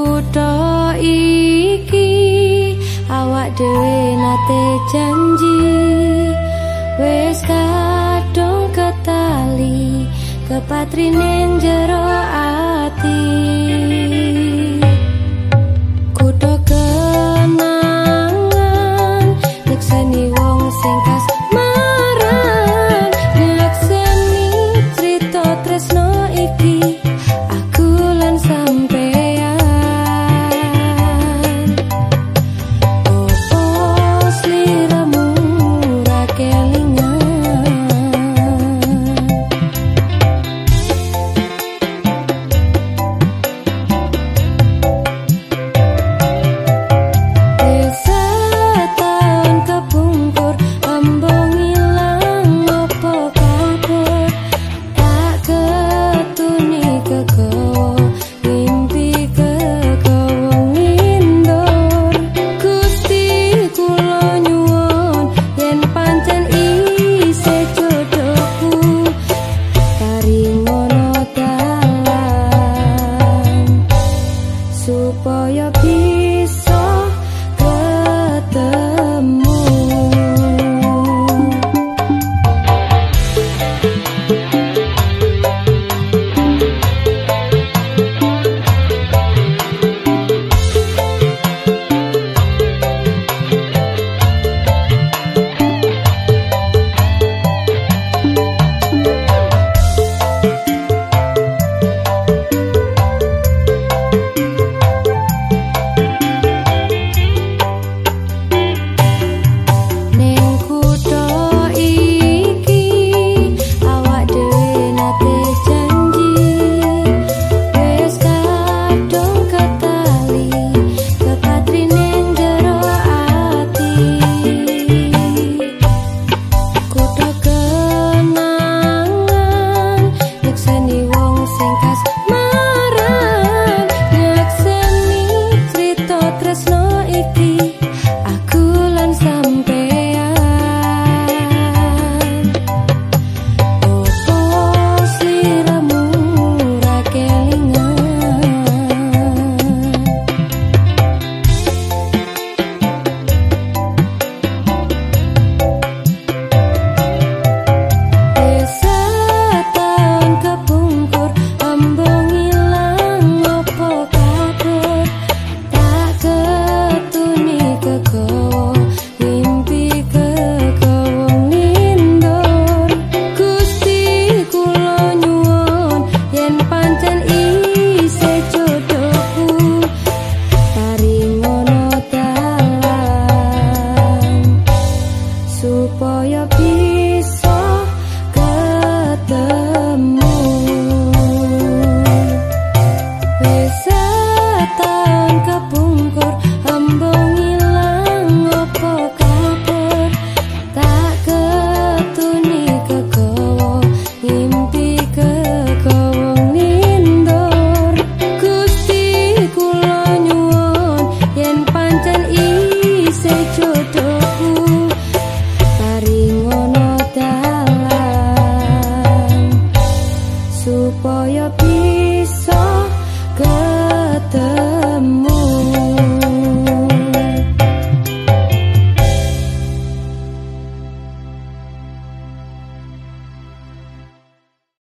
Kutha iki awak dhewe nate janji wis kadung ketali kepatri ning jero ati 我要。